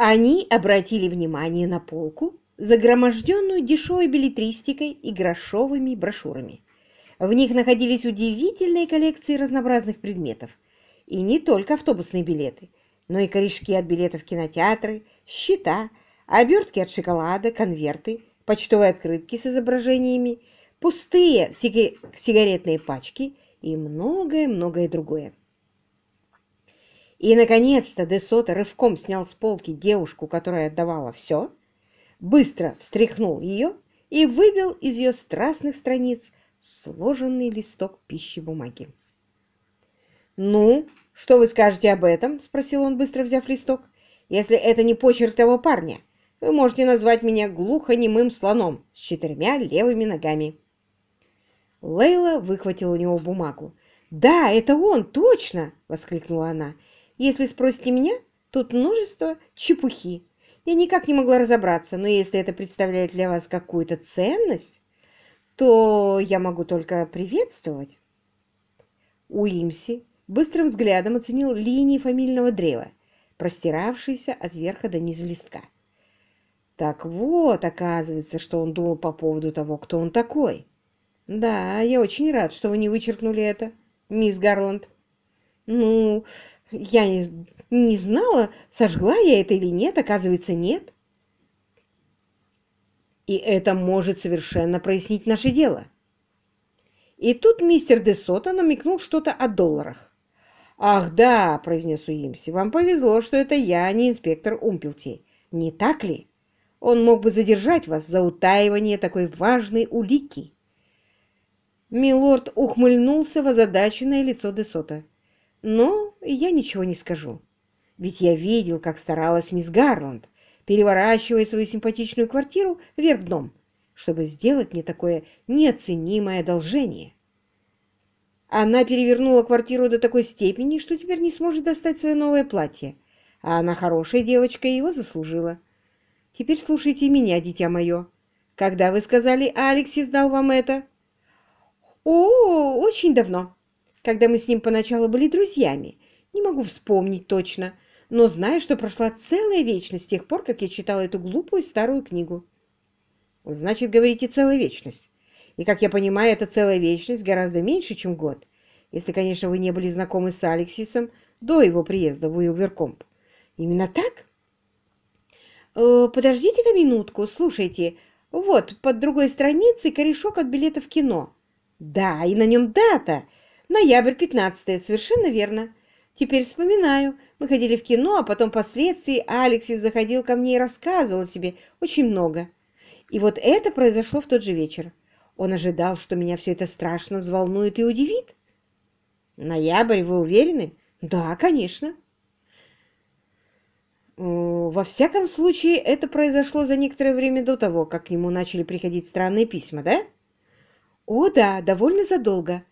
Они обратили внимание на полку, загроможденную дешевой билетристикой и грошовыми брошюрами. В них находились удивительные коллекции разнообразных предметов. И не только автобусные билеты, но и корешки от билетов в кинотеатры, счета, обертки от шоколада, конверты, почтовые открытки с изображениями, пустые сигаретные пачки и многое-многое другое. И, наконец-то, Десота рывком снял с полки девушку, которая отдавала все, быстро встряхнул ее и выбил из ее страстных страниц сложенный листок пищи бумаги. «Ну, что вы скажете об этом?» — спросил он, быстро взяв листок. «Если это не почерк того парня, вы можете назвать меня глухонемым слоном с четырьмя левыми ногами». Лейла выхватила у него бумагу. «Да, это он, точно!» — воскликнула она. Если спросите меня, тут множество чепухи. Я никак не могла разобраться, но если это представляет для вас какую-то ценность, то я могу только приветствовать. Уимси быстрым взглядом оценил линии фамильного древа, простиравшиеся от верха до низа листка. Так вот, оказывается, что он думал по поводу того, кто он такой. Да, я очень рад, что вы не вычеркнули это, мисс Гарланд. Ну, я не, знала, сожгла я это или нет, оказывается, нет. И это может совершенно прояснить наше дело. И тут мистер Десота намекнул что-то о долларах. «Ах, да», — произнес Уимси, — «вам повезло, что это я, а не инспектор Умпелти. Не так ли? Он мог бы задержать вас за утаивание такой важной улики». Милорд ухмыльнулся в озадаченное лицо Десота. Но я ничего не скажу. Ведь я видел, как старалась мисс Гарланд, переворачивая свою симпатичную квартиру вверх дном, чтобы сделать мне такое неоценимое одолжение. Она перевернула квартиру до такой степени, что теперь не сможет достать свое новое платье. А она хорошая девочка и его заслужила. Теперь слушайте меня, дитя мое. Когда вы сказали, Алексис дал вам это? О, очень давно когда мы с ним поначалу были друзьями. Не могу вспомнить точно, но знаю, что прошла целая вечность с тех пор, как я читала эту глупую старую книгу. Значит, говорите, целая вечность. И, как я понимаю, эта целая вечность гораздо меньше, чем год, если, конечно, вы не были знакомы с Алексисом до его приезда в Уилверкомп. Именно так? Э, Подождите-ка минутку, слушайте. Вот, под другой страницей корешок от билета в кино. Да, и на нем дата — Ноябрь 15 совершенно верно. Теперь вспоминаю. Мы ходили в кино, а потом впоследствии Алексис заходил ко мне и рассказывал о себе очень много. И вот это произошло в тот же вечер. Он ожидал, что меня все это страшно взволнует и удивит. Ноябрь, вы уверены? Да, конечно. Во всяком случае, это произошло за некоторое время до того, как к нему начали приходить странные письма, да? О, да, довольно задолго.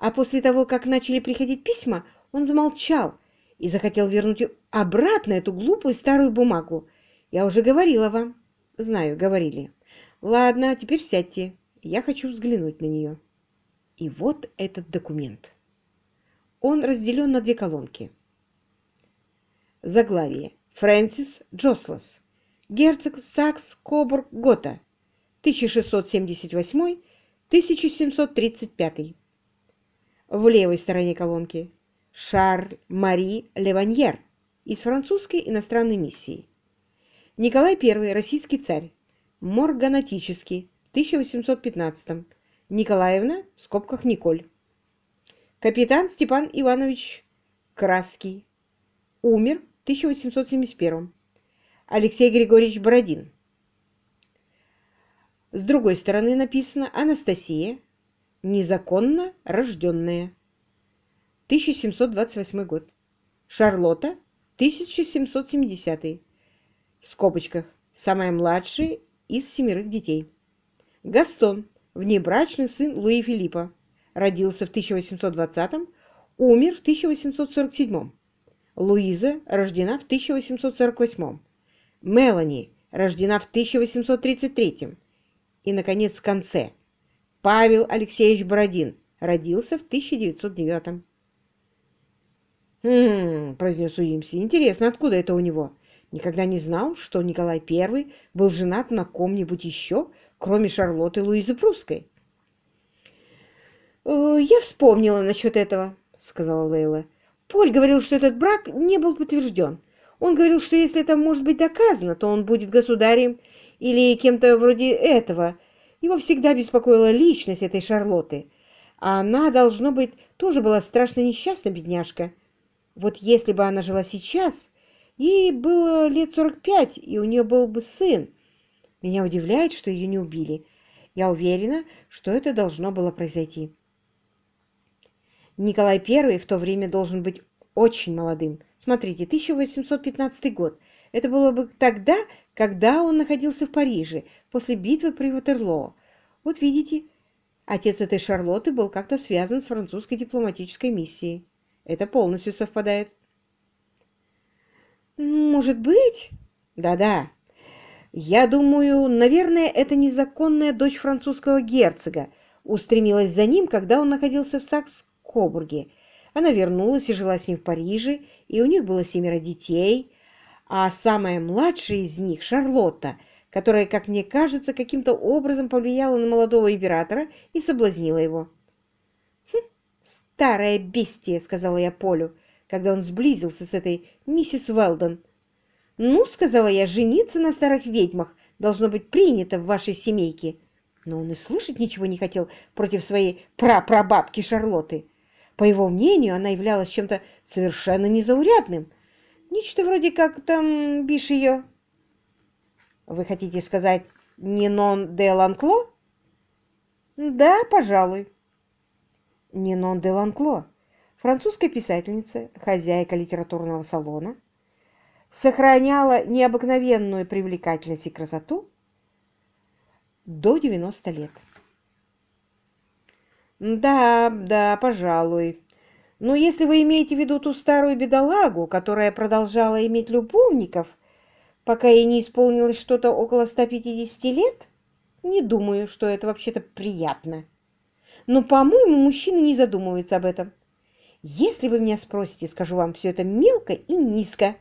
А после того, как начали приходить письма, он замолчал и захотел вернуть обратно эту глупую старую бумагу. Я уже говорила вам. Знаю, говорили. Ладно, теперь сядьте. Я хочу взглянуть на нее. И вот этот документ. Он разделен на две колонки. Заглавие. Фрэнсис Джослас. Герцог Сакс Кобург Гота. 1678-1735 в левой стороне колонки Шарль Мари Леваньер из французской иностранной миссии. Николай I, российский царь, морганатический, в 1815 Николаевна, в скобках Николь. Капитан Степан Иванович Краский, умер в 1871 Алексей Григорьевич Бородин. С другой стороны написано Анастасия, Незаконно рожденные. 1728 год. Шарлотта, 1770. В скобочках. Самая младшая из семерых детей. Гастон, внебрачный сын Луи Филиппа. Родился в 1820 умер в 1847 Луиза рождена в 1848 Мелани рождена в 1833 И, наконец, в конце Павел Алексеевич Бородин родился в 1909 «Хм...» — произнес Уимси. «Интересно, откуда это у него? Никогда не знал, что Николай I был женат на ком-нибудь еще, кроме Шарлотты Луизы Прусской. «Э, «Я вспомнила насчет этого», — сказала Лейла. «Поль говорил, что этот брак не был подтвержден. Он говорил, что если это может быть доказано, то он будет государем или кем-то вроде этого. Его всегда беспокоила личность этой Шарлотты. А она, должно быть, тоже была страшно несчастна, бедняжка. Вот если бы она жила сейчас, ей было лет сорок пять, и у нее был бы сын. Меня удивляет, что ее не убили. Я уверена, что это должно было произойти. Николай I в то время должен быть очень молодым. Смотрите, 1815 год. Это было бы тогда, когда он находился в Париже, после битвы при Ватерлоо. Вот видите, отец этой Шарлотты был как-то связан с французской дипломатической миссией. Это полностью совпадает. Может быть? Да-да. Я думаю, наверное, это незаконная дочь французского герцога устремилась за ним, когда он находился в Сакс-Кобурге. Она вернулась и жила с ним в Париже, и у них было семеро детей, а самая младшая из них, Шарлотта, которая, как мне кажется, каким-то образом повлияла на молодого императора и соблазнила его. «Хм, старое бестие», — сказала я Полю, когда он сблизился с этой миссис Велдон. «Ну, — сказала я, — жениться на старых ведьмах должно быть принято в вашей семейке». Но он и слышать ничего не хотел против своей прапрабабки Шарлотты. По его мнению, она являлась чем-то совершенно незаурядным. Нечто вроде как там, бишь ее. Вы хотите сказать Нинон де Ланкло? Да, пожалуй. Нинон де Ланкло, французская писательница, хозяйка литературного салона, сохраняла необыкновенную привлекательность и красоту до 90 лет. «Да, да, пожалуй. Но если вы имеете в виду ту старую бедолагу, которая продолжала иметь любовников, пока ей не исполнилось что-то около 150 лет, не думаю, что это вообще-то приятно. Но, по-моему, мужчины не задумываются об этом. Если вы меня спросите, скажу вам все это мелко и низко.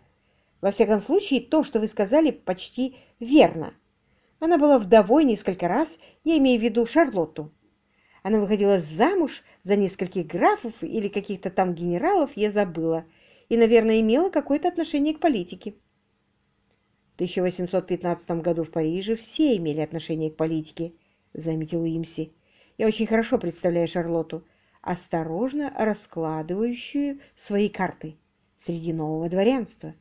Во всяком случае, то, что вы сказали, почти верно. Она была вдовой несколько раз, я имею в виду Шарлотту. Она выходила замуж за нескольких графов или каких-то там генералов, я забыла, и, наверное, имела какое-то отношение к политике. В 1815 году в Париже все имели отношение к политике, заметил Имси. Я очень хорошо представляю Шарлотту, осторожно раскладывающую свои карты среди нового дворянства.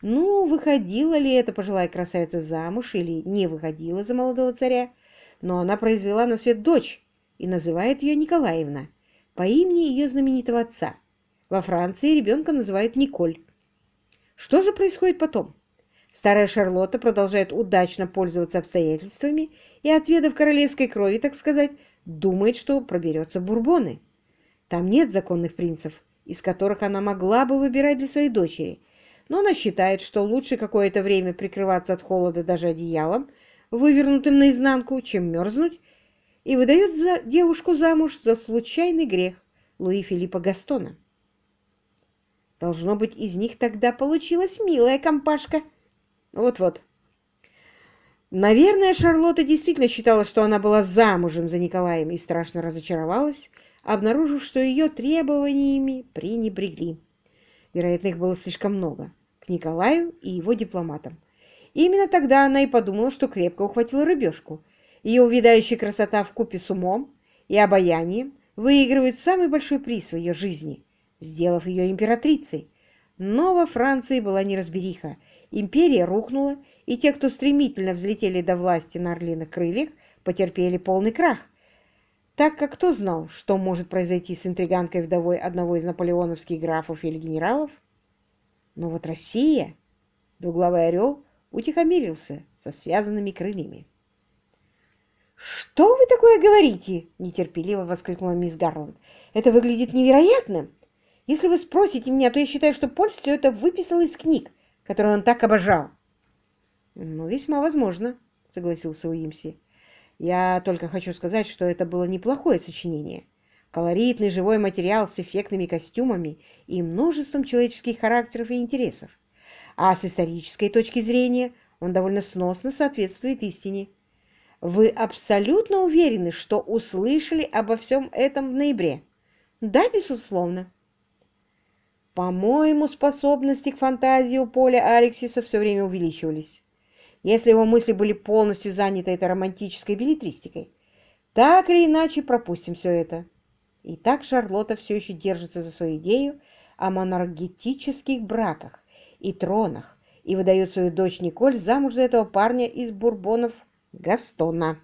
Ну, выходила ли эта пожилая красавица замуж или не выходила за молодого царя, но она произвела на свет дочь, и называет ее Николаевна по имени ее знаменитого отца. Во Франции ребенка называют Николь. Что же происходит потом? Старая Шарлотта продолжает удачно пользоваться обстоятельствами и, отведав королевской крови, так сказать, думает, что проберется в Бурбоны. Там нет законных принцев, из которых она могла бы выбирать для своей дочери, но она считает, что лучше какое-то время прикрываться от холода даже одеялом, вывернутым наизнанку, чем мерзнуть и выдает за девушку замуж за случайный грех Луи Филиппа Гастона. Должно быть, из них тогда получилась милая компашка. Вот-вот. Наверное, Шарлотта действительно считала, что она была замужем за Николаем и страшно разочаровалась, обнаружив, что ее требованиями пренебрегли. Вероятно, их было слишком много к Николаю и его дипломатам. И именно тогда она и подумала, что крепко ухватила рыбешку – ее увядающая красота в купе с умом и обаянием выигрывает самый большой приз в ее жизни, сделав ее императрицей. Но во Франции была неразбериха. Империя рухнула, и те, кто стремительно взлетели до власти на орлиных крыльях, потерпели полный крах, так как кто знал, что может произойти с интриганкой вдовой одного из наполеоновских графов или генералов? Но вот Россия, двуглавый орел, утихомирился со связанными крыльями. «Что вы такое говорите?» – нетерпеливо воскликнула мисс Гарланд. «Это выглядит невероятным. Если вы спросите меня, то я считаю, что Поль все это выписал из книг, которые он так обожал». «Ну, весьма возможно», – согласился Уимси. «Я только хочу сказать, что это было неплохое сочинение. Колоритный живой материал с эффектными костюмами и множеством человеческих характеров и интересов. а с исторической точки зрения он довольно сносно соответствует истине. Вы абсолютно уверены, что услышали обо всем этом в ноябре? Да, безусловно. По-моему, способности к фантазии у Поля Алексиса все время увеличивались. Если его мысли были полностью заняты этой романтической билетристикой, так или иначе пропустим все это. И так Шарлотта все еще держится за свою идею о монаргетических браках и тронах и выдает свою дочь Николь замуж за этого парня из бурбонов Гастона.